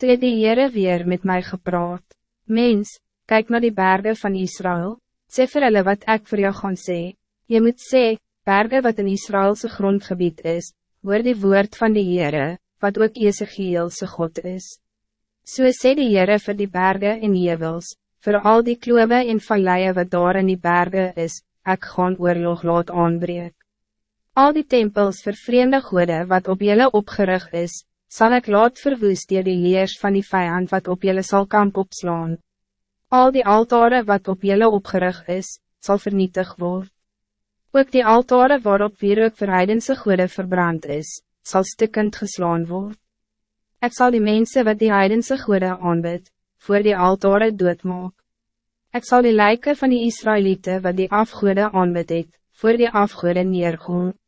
Toe het die Heere weer met mij gepraat. Mens, kijk naar die bergen van Israël, sê vir hulle wat ik voor jou gaan sê. Je moet sê, bergen wat in Israëlse grondgebied is, hoor die woord van die Heere, wat ook Ezekielse God is. So sê die Heere vir die bergen en hevels, voor al die kloebe en valleie wat daar in die bergen is, ik gaan oorlog laat aanbreek. Al die tempels vir vreemde goede wat op jullie opgerig is, zal ik laat verwoest die die leers van die vijand wat op jullie zal kamp opslaan. Al die altaren wat op jullie opgerig is, zal vernietig worden. Ook die altaren waarop weer ook verheidense goede verbrand is, zal stukkend geslaan worden. Ik zal die mensen wat die heidense goede aanbid, voor die altaren doodmaak. Ik zal die lijken van die Israëlieten wat die afgoede aanbid het, voor die afgoede neergaan.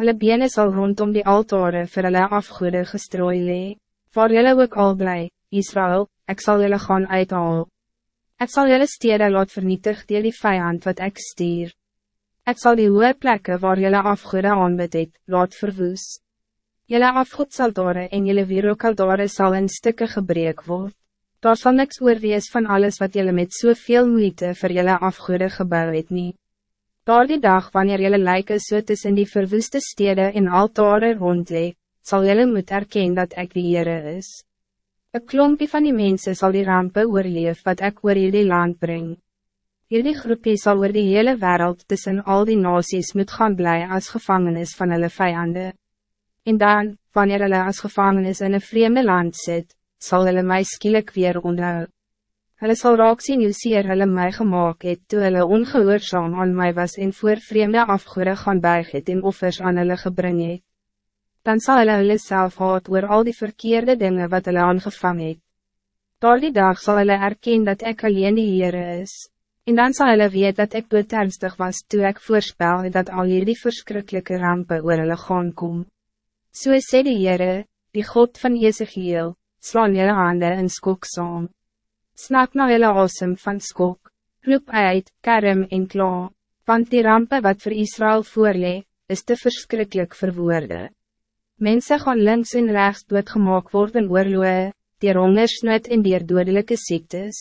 Hulle bene sal rondom die altare vir hulle afgoede gestrooi lee. Waar julle ook al bly, Israël, ik zal julle gaan uithaal. Ik zal julle stede laat vernietig deel die vijand wat ik stier. Ik zal die hoge plekken waar julle afgoede aanbid het, laat verwoes. Julle afgoedsaltare en julle weerookaldare sal in stukken gebreek word. Daar sal niks oorwees van alles wat julle met soveel moeite vir julle afgoede gebouw het nie. Daar die dag wanneer jullie lijken so tussen die verwoeste steden en altare rondlee, zal jullie moet erkennen dat ik die Heere is. Een klompje van die mensen zal die rampen oorleef wat ik oor jullie land breng. Hierdie groepie zal oor die hele wereld tussen al die nasies moet gaan blij als gevangenis van hulle vijanden. En dan, wanneer hulle als gevangenis in een vreemde land zit, zal hulle mij skielik weer onthou. Hulle sal raak sien hoe seer hulle my gemaakt het toe hulle ongehoorzaam aan mij was en voor vreemde afgoede gaan buig het en offers aan hulle gebring het. Dan zal hulle hulle self haat oor al die verkeerde dingen wat hulle aangevang het. Door die dag zal hulle erken dat ik alleen die Heere is. En dan zal hulle weet dat ik beternstig was toen ik voorspel dat al hierdie verschrikkelijke rampen oor hulle gaan kom. So sê die Heere, die God van Ezekiel, slaan julle hande in skok saam. Snak na jylle asem van skok, roep uit, kerm en kla, want die rampe wat voor Israël voorlee, is te verschrikkelijk voor woorden. Mensen gaan links en rechts doodgemaak worden oorloe, die hongersnood en die dodelijke ziektes.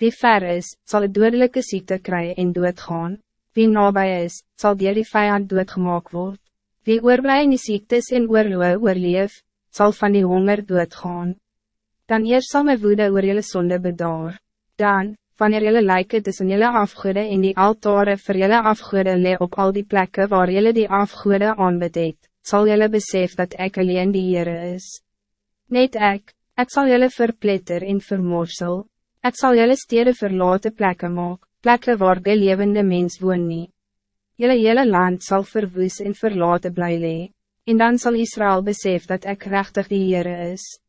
Wie ver is, zal het dodelijke ziekte krijgen en doodgaan. Wie nabij is, zal die die vijand doodgemaak worden. Wie oorblij in die ziektes en oorloe oorleef, zal van die honger doodgaan dan eerst zal mijn woede oor jullie zonde bedaar. Dan, wanneer jullie lijken tussen jullie afgoede en die altare voor jullie afgoede le op al die plekken waar jullie die afgoede aanbedeed, zal jullie besef dat ik alleen die Heere is. Net ik, ik zal jullie verpletter en vermorsel, ik zal jullie steden verlaten plekken maak, plekken waar de levende mens woon nie. Jullie hele land zal verwoes en verlaten blij le, en dan zal Israël besef dat ik rechtig die Heere is.